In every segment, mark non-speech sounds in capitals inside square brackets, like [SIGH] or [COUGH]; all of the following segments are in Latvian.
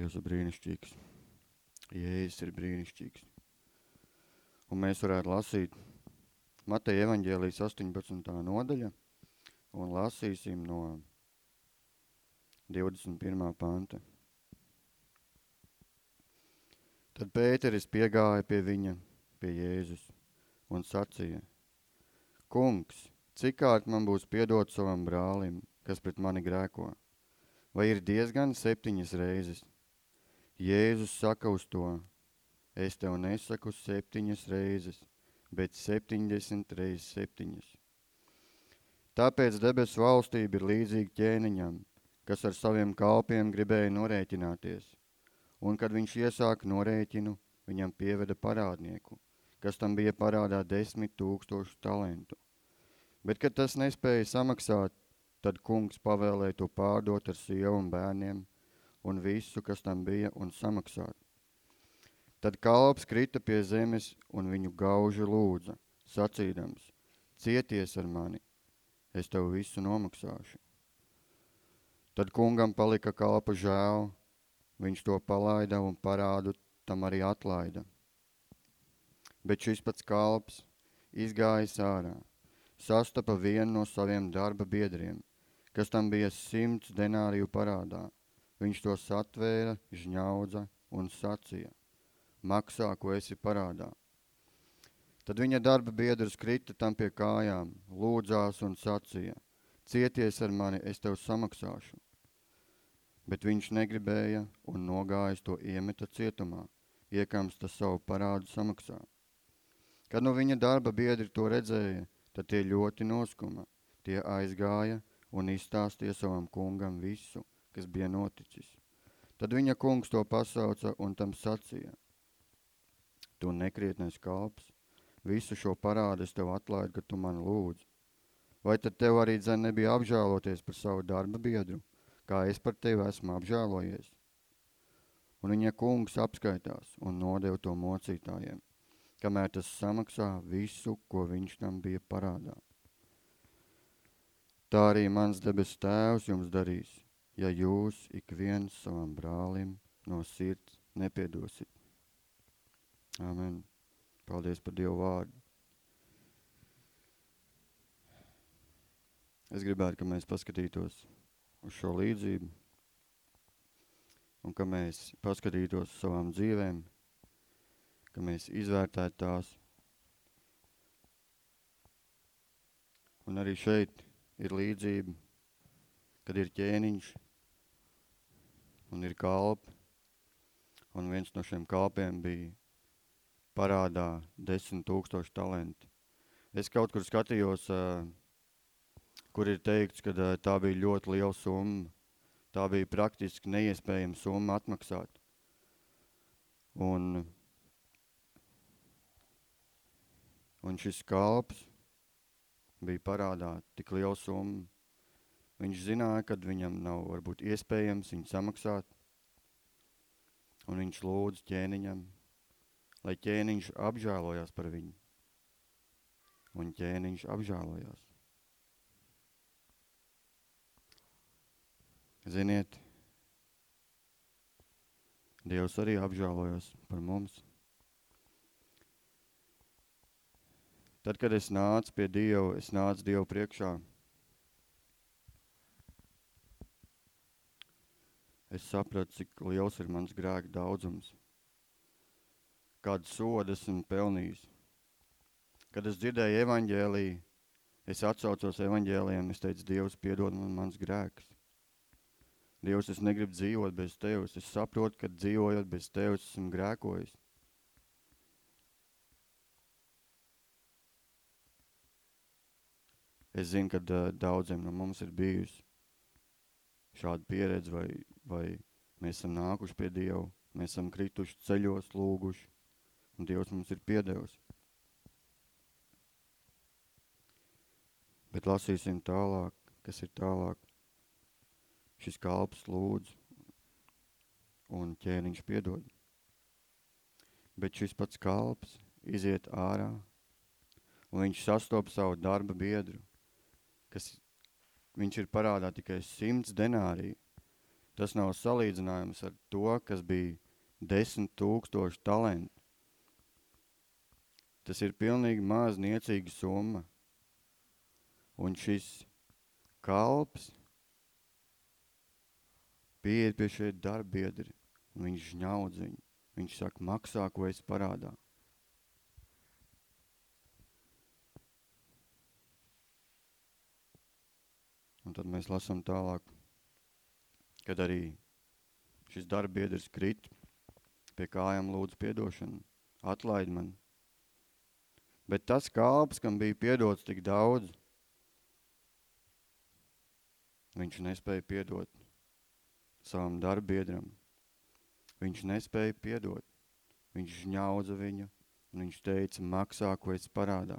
Dievs ir brīnišķīgs. Jēzus ir brīnišķīgs. Un mēs varētu lasīt Mateja evaņģēlijas 18. nodaļa un lasīsim no 21. panta. Tad Pēteris piegāja pie viņa, pie Jēzus, un sacīja, Kungs, cik kārt man būs piedot savam brālim, kas pret mani grēko? Vai ir diezgan septiņas reizes? Jēzus saka uz to, es tev nesaku septiņas reizes, bet septiņdesmit reizes septiņas. Tāpēc debesu valstība ir līdzīga ķēniņam, kas ar saviem kalpiem gribēja norēķināties. Un, kad viņš iesāka norēķinu, viņam pieveda parādnieku, kas tam bija parādā desmit tūkstošu talentu. Bet, kad tas nespēja samaksāt, tad kungs pavēlēja to pārdot ar sievu un bērniem un visu, kas tam bija, un samaksāt. Tad kalps krita pie zemes un viņu gauži lūdza, sacīdams, cieties ar mani, es tev visu nomaksāšu. Tad kungam palika kalpa žēl, viņš to palaida un parādu tam arī atlaida. Bet šis pats kalps izgājis ārā, sastapa vienu no saviem darba biedriem, kas tam bija simts denāriju parādā. Viņš to satvēra, žņaudza un sacīja maksā, ko esi parādā. Tad viņa darba biedrs krita tam pie kājām, lūdzās un sacīja, cieties ar mani, es tev samaksāšu. Bet viņš negribēja un nogājis to iemeta cietumā, iekamsta savu parādu samaksā. Kad no viņa darba biedri to redzēja, tad tie ļoti noskuma. Tie aizgāja un izstāstīja savam kungam visu, kas bija noticis. Tad viņa kungs to pasauca un tam sacīja – tu nekrietnais kalps, visu šo parādu es tev atlaidu, ka tu mani lūdzi. Vai tad tev arī dzen nebija apžēloties par savu darba biedru, kā es par tevi esmu apžēlojies? Un viņa kungs apskaitās un nodev to mocītājiem, kamēr tas samaksā visu, ko viņš tam bija parādā. Tā arī mans debes tēvs jums darīs, ja jūs ik viens savam brālim no sirds nepiedosit. Amen. Paldies par Dievu vārdu. Es gribētu, ka mēs paskatītos uz šo līdzību un ka mēs paskatītos uz savām dzīvēm, ka mēs izvērtētu tās. Un arī šeit ir līdzība, kad ir ķēniņš un ir kalpi, un viens no šiem kalpiem bija parādā desmit tūkstoši talenti. Es kaut kur skatījos, kur ir teikts, ka tā bija ļoti liela summa. Tā bija praktiski neiespējama summa atmaksāt. Un, un šis kalps bija parādā tik liela summa. Viņš zināja, ka viņam nav varbūt iespējams viņu samaksāt. Un viņš lūdz ķēniņam, lai ķēniņš apžēlojās par viņu. Un ķēniņš apžēlojās. Ziniet, Dievs arī apžēlojas par mums. Tad, kad es nācu pie Dieva, es nācu Dievu priekšā. Es sapratu, cik liels ir mans grēka daudzums kādu sodu esmu pelnījis. Kad es dzirdēju evaņģēliju, es atsaucos evaņģēlijiem, es teicu, Dievs, piedod man mans grēks. Dievs, es negribu dzīvot bez Tevis. Es saprotu, ka dzīvojot bez Tevis esmu grēkojis. Es zinu, ka uh, daudziem no mums ir bijusi šāda pieredze, vai, vai mēs esam nākuši pie Dieva, mēs esam krituši ceļos, lūguši, un Dievs mums ir piedevis. Bet lasīsim tālāk, kas ir tālāk. Šis kalps lūdz un ķēniņš piedod. Bet šis pats kalps iziet ārā un viņš sastop savu darba biedru, kas viņš ir parādā tikai simts denāriju. Tas nav salīdzinājums ar to, kas bija desmit tūkstoši talanti. Tas ir pilnīgi maz niecīga summa. Un šis kalps pieiet pie šeit darbiedri, un viņš žņaudz viņu. Viņš saka, maksā, ko es parādā. Un tad mēs lasām tālāk, kad arī šis darbiedrs krit pie kājām lūdzu piedošanu. Atlaid man. Bet tas kalps, kam bija piedots tik daudz, viņš nespēja piedot savam darbiedram. Viņš nespēja piedot. Viņš žņaudza viņu, un viņš teica, maksā, ko es parādā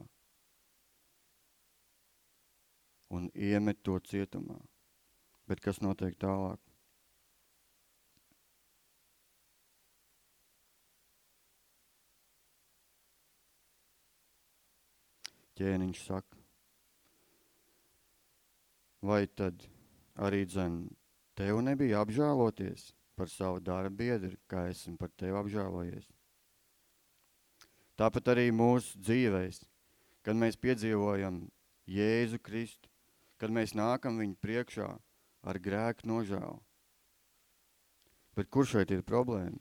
un iemet to cietumā. Bet kas notiek tālāk? Ķēniņš saka, vai tad arī dzen tev nebija apžēloties par savu darba biedri, kā esmu par tevi apžēlojies? Tāpat arī mūsu dzīvēs, kad mēs piedzīvojam Jēzu Kristu, kad mēs nākam viņu priekšā ar grēku nožēlu. Bet kur šeit ir problēma?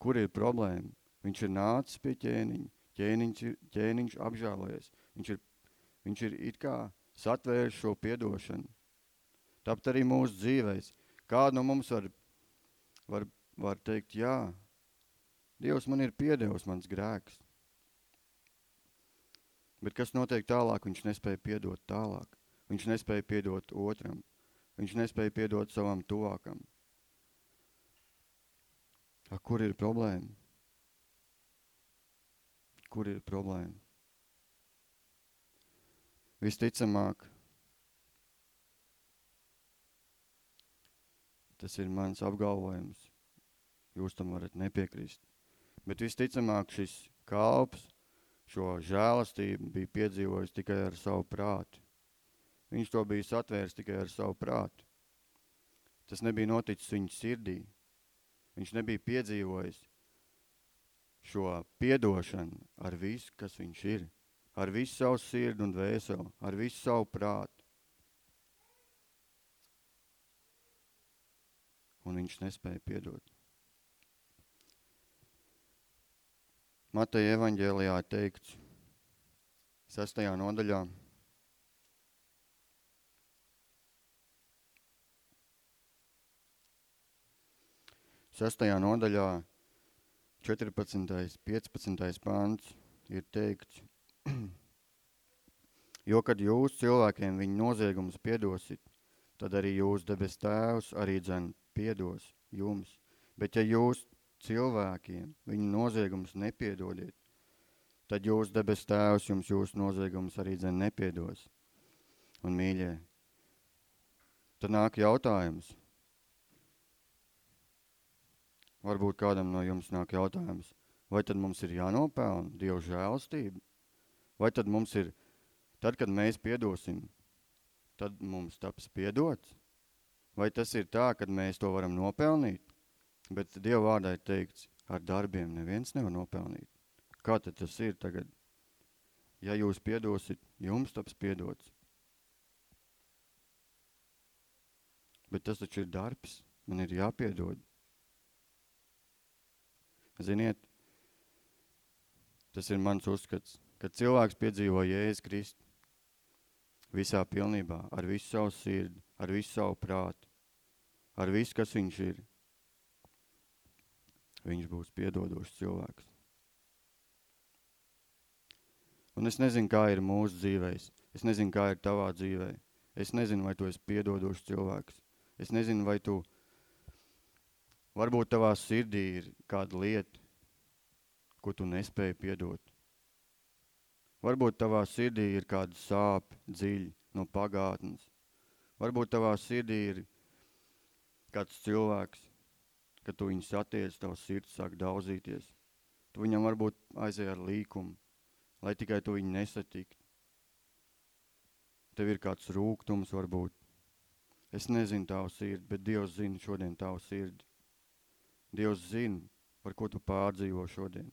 Kur ir problēma? Viņš ir nācis pie ķēniņa, ķēniņš, ķēniņš apžēlojies. Viņš ir, viņš ir it kā satvēris šo piedošanu. Tāpat arī mūsu dzīvēs. Kādu no mums var, var, var teikt, jā, Dievs man ir piedevis mans grēks. Bet kas notiek tālāk, viņš nespēja piedot tālāk. Viņš nespēja piedot otram. Viņš nespēja piedot savam tuvākam. A, kur ir problēma? Kur ir problēma? Visticamāk, tas ir mans apgalvojums. Jūs tam varat nepiekrist. Bet visticamāk šis kalps šo žēlastību bija piedzīvojis tikai ar savu prātu. Viņš to bija satvērs tikai ar savu prātu. Tas nebija noticis viņa sirdī. Viņš nebija piedzīvojis šo piedošanu ar visu, kas viņš ir, ar visu savu sirdi un dvēseli, ar visu savu prātu. Un viņš nespēja piedot. Mateja evaņģēlijā teikts sestajā nodaļā. Sestajā nodaļā 14. 15. pāns ir teikts, [CLEARS THROAT] jo kad jūs cilvēkiem viņu noziegumus piedosit, tad arī jūs debes tēvs arī dzen piedos jums. Bet ja jūs cilvēkiem viņu noziegumus nepiedodiet, tad jūs debes tēvs jums jūsu noziegumus arī dzen nepiedos. Un mīļie, tad nāk jautājums. Varbūt kādam no jums nāk jautājums, vai tad mums ir jānopelna Dievu žēlastība? Vai tad mums ir, tad, kad mēs piedosim, tad mums taps piedots? Vai tas ir tā, kad mēs to varam nopelnīt? Bet Dieva vārdā ir teikts, ar darbiem neviens nevar nopelnīt. Kā tad tas ir tagad? Ja jūs piedosit, jums taps piedots. Bet tas taču ir darbs, man ir jāpiedod. Ziniet, tas ir mans uzskats, kad cilvēks piedzīvo Jēzus Kristu visā pilnībā, ar visu savu sirdi, ar visu savu prātu, ar visu, kas viņš ir, viņš būs piedodošs cilvēks. Un es nezinu, kā ir mūsu dzīvēs. Es nezinu, kā ir tavā dzīvē. Es nezinu, vai tu esi piedodošs cilvēks. Es nezinu, vai tu, varbūt tavā sirdī ir kāda lieta, ko tu nespēji piedot. Varbūt tavā sirdī ir kāda sāpe dziļi no pagātnes. Varbūt tavā sirdī ir kāds cilvēks, kad tu viņu satiec, tavs sirds sāk daudzīties. Tu viņam varbūt aizēj ar līkumu, lai tikai tu viņu nesatikt. Tev ir kāds rūgtums varbūt. Es nezinu tavu sirdi, bet Dievs zina šodien tavu sirdi. Dievs zina, par ko tu pārdzīvo šodien.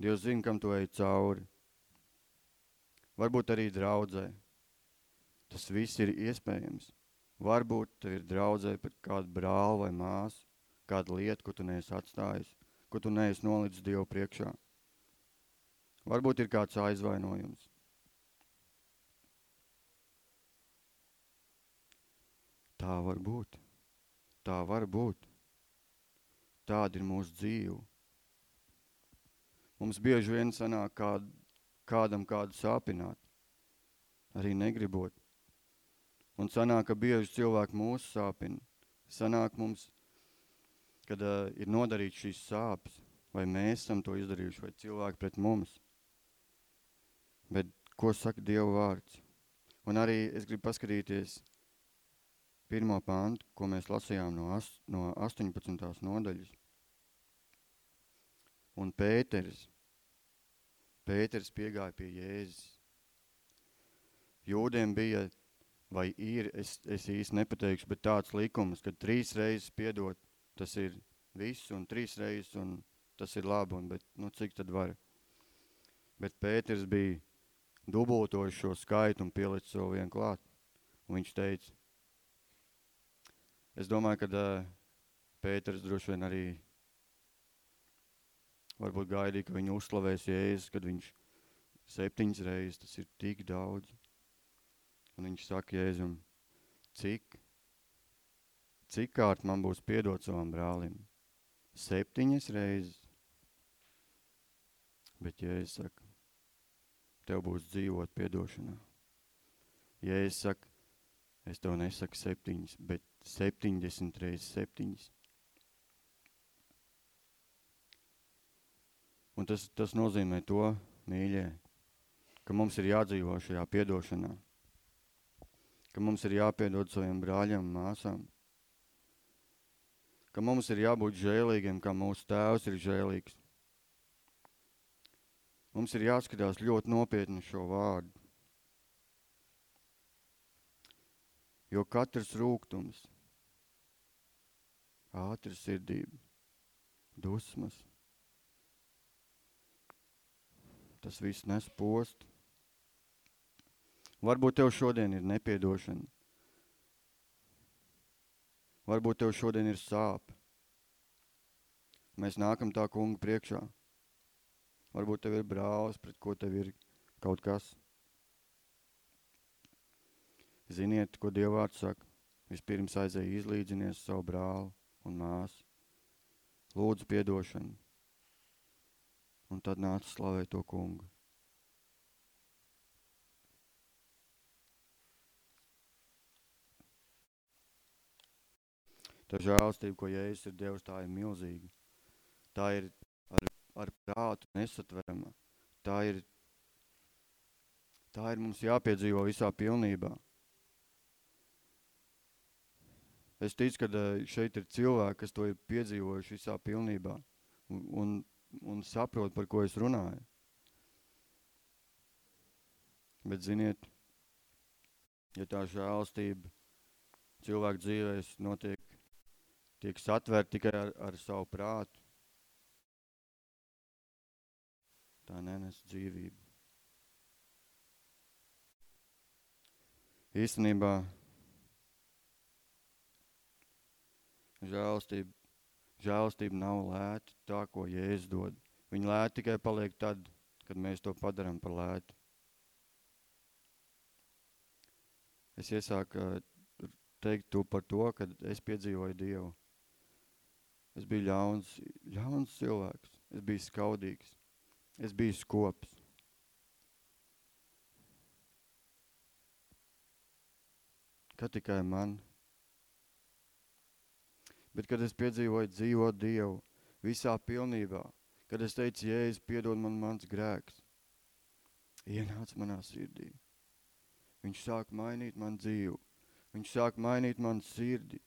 Dievs zina, kam tu ej cauri. Varbūt arī draudzē. Tas viss ir iespējams. Varbūt tev ir draudzē pat kādu brāli vai māsu, kāda lieta, ko tu neesi atstājis, ko tu neesi nolicis Dievu priekšā. Varbūt ir kāds aizvainojums. Tā var būt. Tā var būt. Tāda ir mūsu dzīve. Mums bieži vien sanāk kād, kādam kādu sāpināt, arī negribot. Un sanāk, ka bieži cilvēki mūsu sāpina. Sanāk mums, kad uh, ir nodarīts šīs sāpes, vai mēs esam to izdarījuši, vai cilvēki pret mums. Bet ko saka Dieva vārds? Un arī es gribu paskatīties pirmo pāntu, ko mēs lasījām no, as, no 18. nodaļas. Un Pēteris, Pēteris piegāja pie Jēzus. Jūdiem bija, vai ir, es, es īsti nepateikšu, bet tāds likums, ka trīs reizes piedot, tas ir viss, un trīs reizes, un tas ir labi, un, bet, nu, cik tad var? Bet Pēters bija dubultojis šo skaitu un pielicis vēl vienu klāt. Un viņš teica, Es domāju, ka uh, Pēters droši vien arī varbūt gaidīja, ka viņu uzslavēs Jēzus, kad viņš septiņas reizes, tas ir tik daudz. Un viņš saka Jēzum, cik, cik kārt man būs piedot savam brālim? Septiņas reizes. Bet Jēzus saka, tev būs dzīvot piedošanā. Jēzus saka, Es tev nesaku septiņas, bet septiņdesmit reizes septiņas. Un tas, tas nozīmē to, mīļie, ka mums ir jādzīvo šajā piedošanā. Ka mums ir jāpiedod saviem brāļiem māsām. Ka mums ir jābūt žēlīgiem, kā mūsu tēvs ir žēlīgs. Mums ir jāskatās ļoti nopietni šo vārdu. Jo katrs rūgtums, ātri sirdība, dusmas, tas viss nes postu. Varbūt tev šodien ir nepiedošana. Varbūt tev šodien ir sāpe. Mēs nākam tā kunga priekšā. Varbūt tev ir brālis, pret ko tev ir kaut kas. Ziniet, ko Dievvārds saka. Vispirms aizēja izlīdzinies savu brāli un māsu. Lūdzu piedošanu. Un tad nāca slavēt to kungu. Tā žēlstība, ko Jēzus ir Dievs, tā ir milzīga. Tā ir ar, ar prātu nesatverama. Tā ir, tā ir mums jāpiedzīvo visā pilnībā. Es ticu, ka šeit ir cilvēki, kas to ir piedzīvojuši visā pilnībā un, un, un saprot, par ko es runāju. Bet ziniet, ja tā žēlstība cilvēku dzīvēs notiek, tiek satvērt tikai ar, ar savu prātu, tā nenes dzīvību. Īstenībā Žēlstība, žēlstība nav lēta tā, ko Jēzus dod. Viņa lēta tikai paliek tad, kad mēs to padaram par lētu. Es iesāku teikt to par to, kad es piedzīvoju Dievu. Es biju ļauns, ļauns cilvēks. Es biju skaudīgs. Es biju skops. Kad tikai man Bet, kad es piedzīvoju dzīvot Dievu visā pilnībā, kad es teicu, Jēzus, piedod man mans grēks, ienāca manā sirdī. Viņš sāk mainīt man dzīvi. Viņš sāk mainīt man sirdi.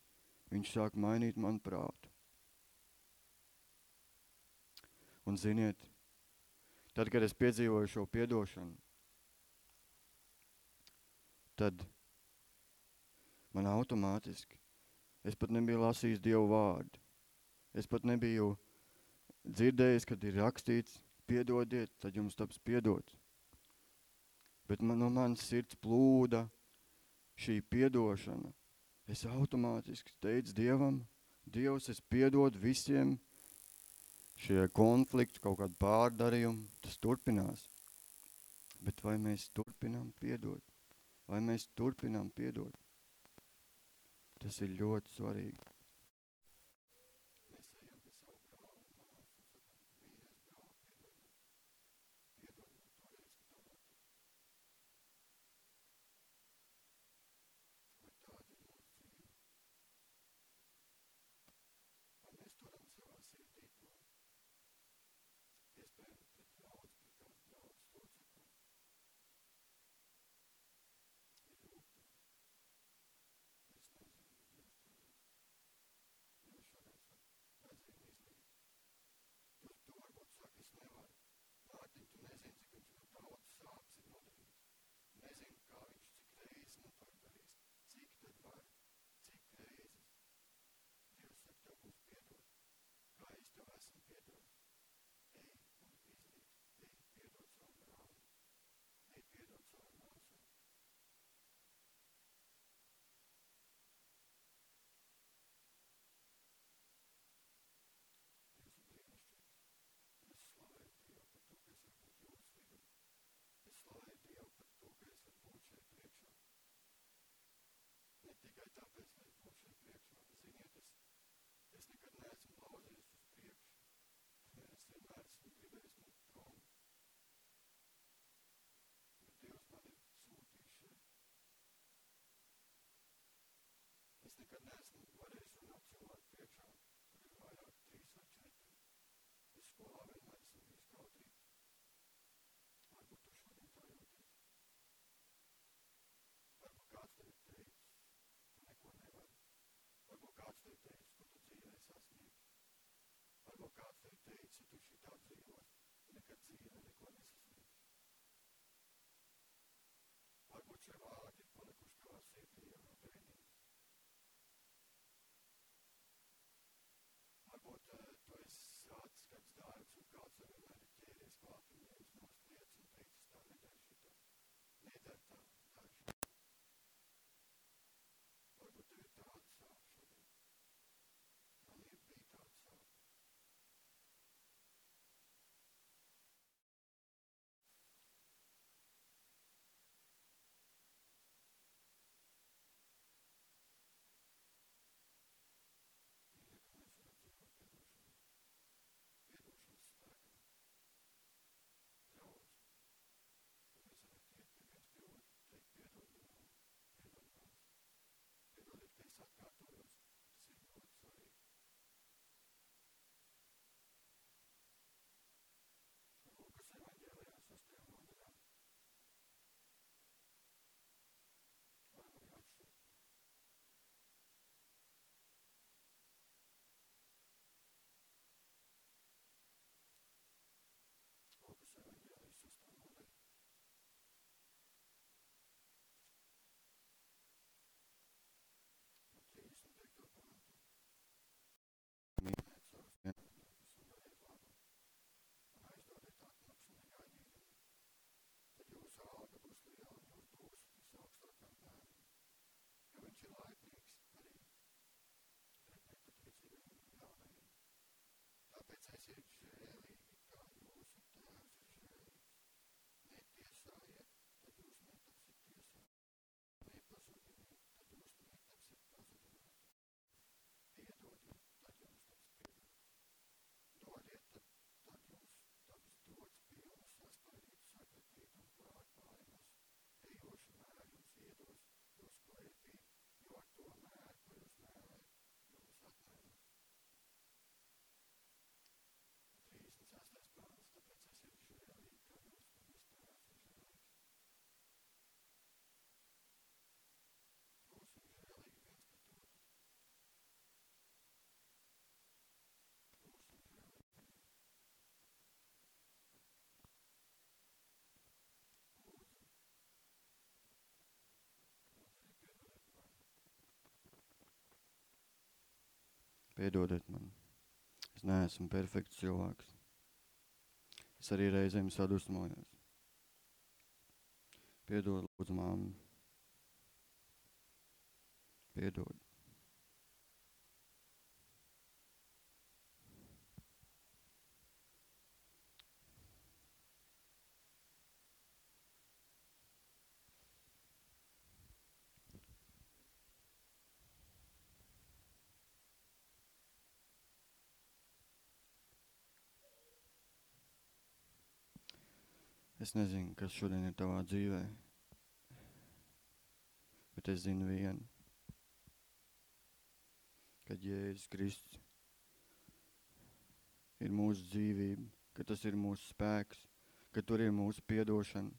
Viņš sāk mainīt man prātu. Un ziniet, tad, kad es piedzīvoju šo piedošanu, tad Man automātiski. Es pat nebiju lasījis Dievu vārdu. Es pat nebiju dzirdējis, kad ir rakstīts, piedodiet, tad jums taps piedots. Bet man, no manas sirds plūda šī piedošana. Es automātiski teicu Dievam, Dievs, es piedodu visiem šie konflikti, kaut kādu pārdarījumu, tas turpinās. Bet vai mēs turpinām piedot? Vai mēs turpinām piedot? Tas ir ļoti svarīgi. kāds ir teicis, tu šī tā dzīvos, nekad dzīve neko nesasniegšu. Varbūt šajā Piedodiet man. Es neesmu perfekts cilvēks. Es arī reizēm sadusmojos. Piedod, lūdzu, māmu. Piedod. Es nezinu, kas šodien ir tavā dzīvē, bet es zinu vienu, kad Jēzus Kristus ir mūsu dzīvība, ka tas ir mūsu spēks, ka tur ir mūsu piedošana,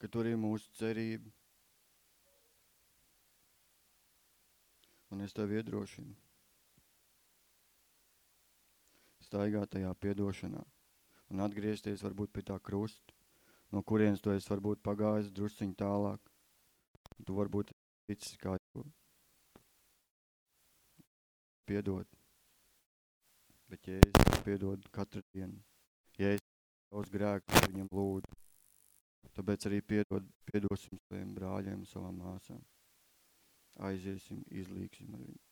ka tur ir mūsu cerība. Un es tev iedrošinu. Staigāt tajā piedošanā un atgriezties varbūt pie tā krusta no kurienes tu esi varbūt pagājis drusciņ tālāk. Tu varbūt ticis kā piedod. Bet Jēzus piedod katru dienu. Jēzus savus grēkus viņam lūdzu. Tāpēc arī piedod, piedosim saviem brāļiem, savām māsām. Aiziesim, izlīksim ar viņu.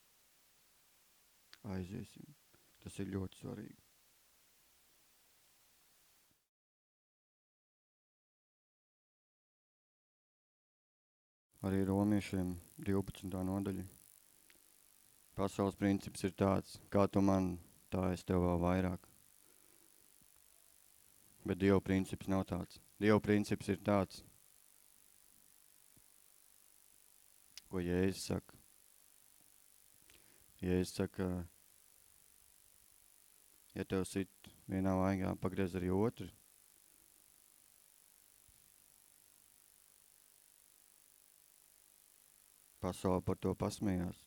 Aiziesim. Tas ir ļoti svarīgi. Arī romiešiem 12. nodaļa. Pasaules princips ir tāds, kā tu man, tā es tev vēl vairāk. Bet Dieva princips nav tāds. Dieva princips ir tāds, ko Jēzus saka. Jēzus saka, ja tev sit vienā vaigā, pagriez arī otru. Pasaule par to pasmējās.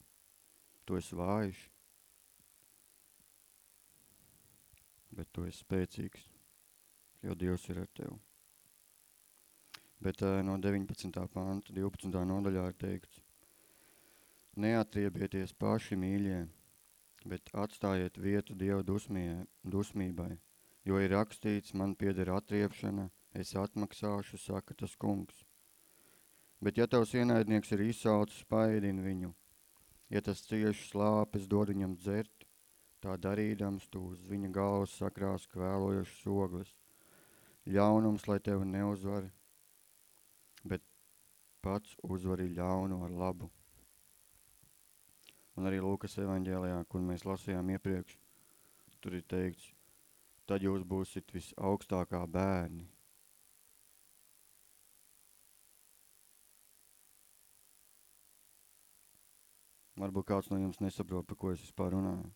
Tu esi vājš, bet tu esi spēcīgs, jo Dievs ir ar tevi. Bet uh, no 19. panta 12. nodaļā ir teikts, neatriebieties paši mīļie, bet atstājiet vietu Dieva dusmie, dusmībai, jo ir rakstīts, man pieder atriepšana, es atmaksāšu, saka tas kungs. Bet ja tavs ienaidnieks ir izsaucis, paēdini viņu. Ja tas cieši slāpes, dod viņam dzert, tā darīdams tu uz viņa galvas sakrās kvēlojušas ogles. Ļaunums, lai tevi neuzvar, bet pats uzvari ļaunu ar labu. Un arī Lūkas evaņģēlijā, kur mēs lasījām iepriekš, tur ir teikts, tad jūs būsit visaugstākā bērni, Varbūt kāds no jums nesaprot, par ko es vispār runāju.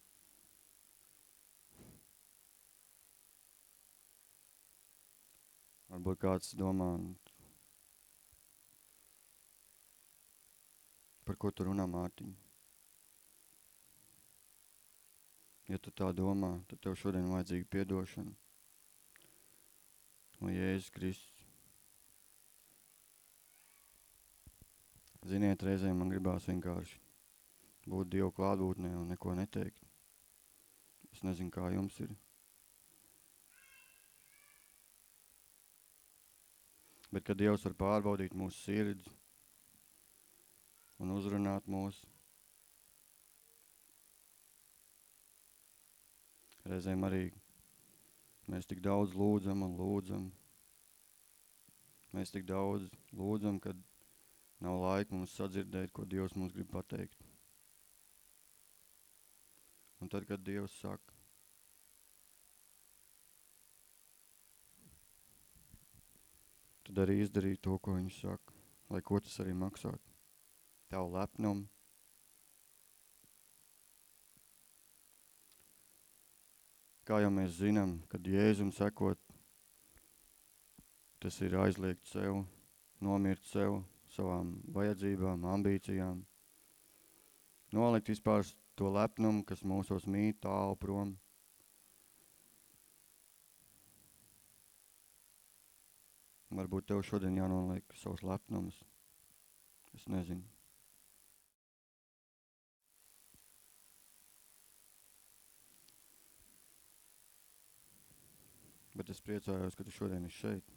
Varbūt kāds domā, par ko tu runā, Mārtiņ. Ja tu tā domā, tad tev šodien vajadzīga piedošana no Jēzus Kristus. Ziniet, reizēm man gribās vienkārši būt Dievu klātbūtnē un neko neteikt. Es nezinu, kā jums ir. Bet, kad Dievs var pārbaudīt mūsu sirdi un uzrunāt mūsu, reizēm arī mēs tik daudz lūdzam un lūdzam. Mēs tik daudz lūdzam, kad nav laika mums sadzirdēt, ko Dievs mums grib pateikt. Un tad, kad Dievs saka, tad arī izdarīt to, ko viņš saka, lai ko tas arī maksātu. Tavu lepnumu. Kā jau mēs zinām, kad Jēzum sekot, tas ir aizliegt sev, nomirt sev, savām vajadzībām, ambīcijām, nolikt vispār to lepnumu, kas mūsos mīt tālu prom. Varbūt tev šodien jānoliek savus lepnumus. Es nezinu. Bet es priecājos, ka tu šodien esi šeit.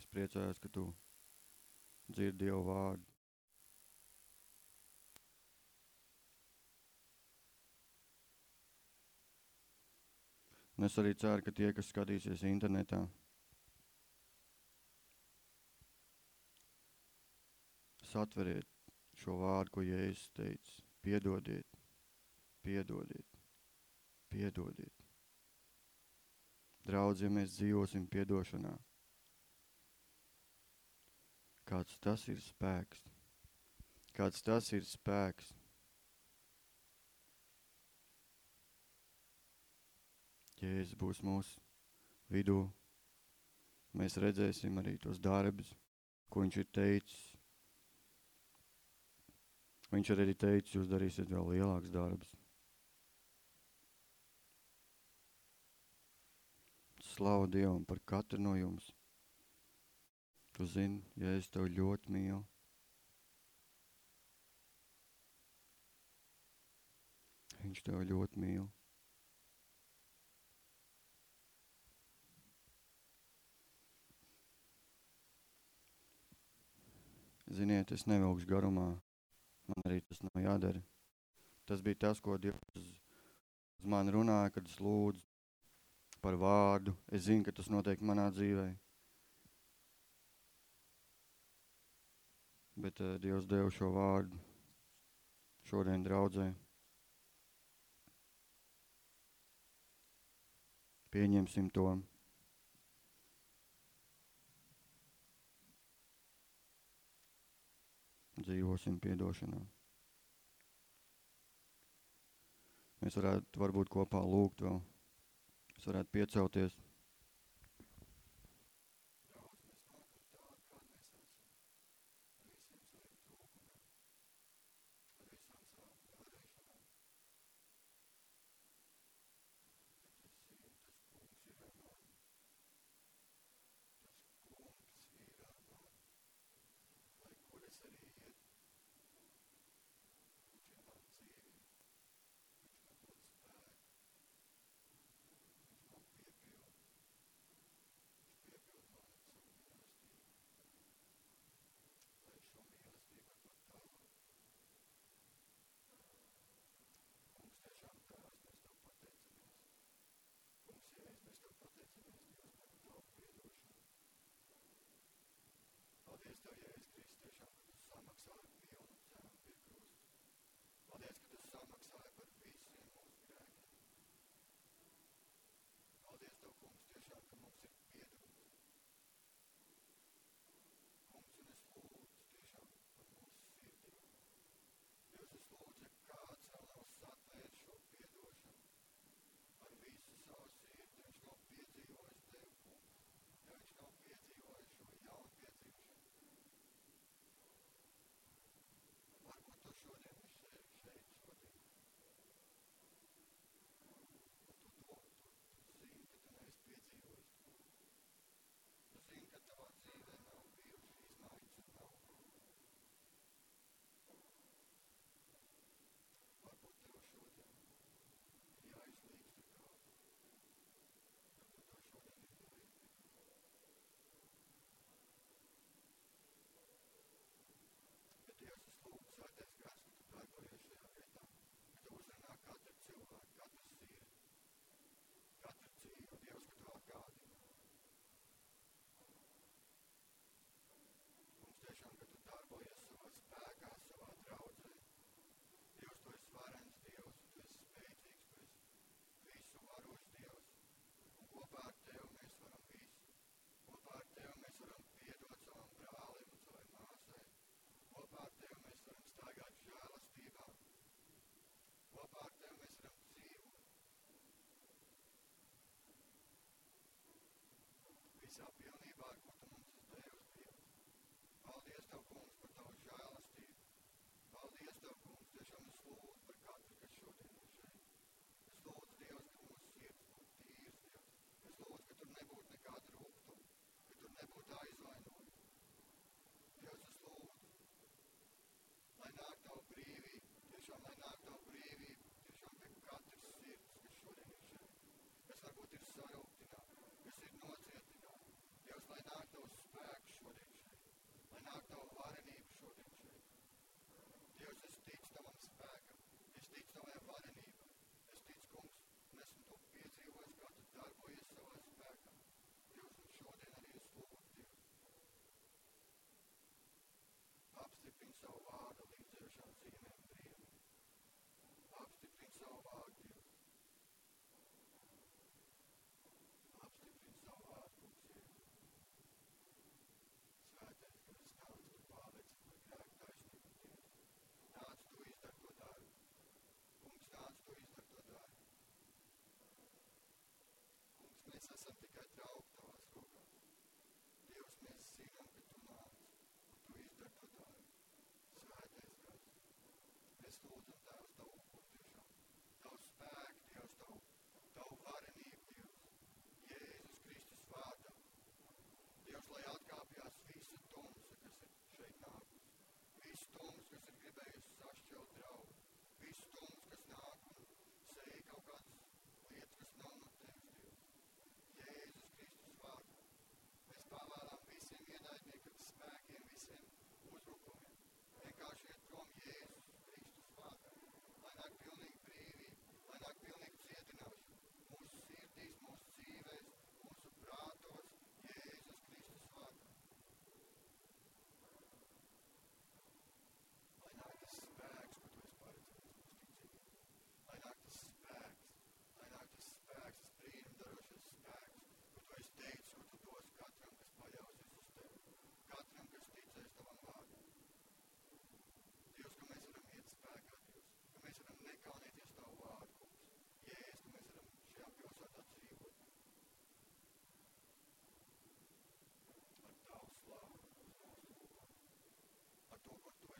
Es priecājos, ka tu dzirdi Dievu vārdu. Un es arī ceru, ka tie, kas skatīsies internetā, satveriet šo vārdu, ko Jēzus teica. Piedodiet, piedodiet, piedodiet. Draudz, ja mēs dzīvosim piedošanā, kāds tas ir spēks, kāds tas ir spēks. Jēzus būs mūsu vidū, mēs redzēsim arī tos darbus, ko viņš ir teicis, Viņš arī teica, jūs darīsiet vēl lielāks darbs. Slavu Dievam par katru no jums. Tu zini, ja es tev ļoti mīlu. Viņš tev ļoti mīl. Ziniet, es nevilkšu garumā man arī tas nav jādara. Tas bija tas, ko Dievs uz mani runāja, kad es lūdzu par vārdu. Es zinu, ka tas notiek manā dzīvē. Bet uh, Dievs deva šo vārdu šodien draudzē. Pieņemsim to. dzīvosim piedošanā. Mēs varētu varbūt kopā lūgt vēl. Mēs varētu piecelties. guys apstiprina savu vārdu ar līdzēšanu zīmēm brīvu. Apstiprina savu vārdu. Apstiprina savu vārdu, kungs, Jēzu. Svētais, ka es nācu, tu pārliec, lai grēku taisnību tiec. Nāc, tu izdar to darbu. Kungs, nāc, tu izdar to darbu. Kungs, mēs esam tikai draugi tavās school, just that was concordou.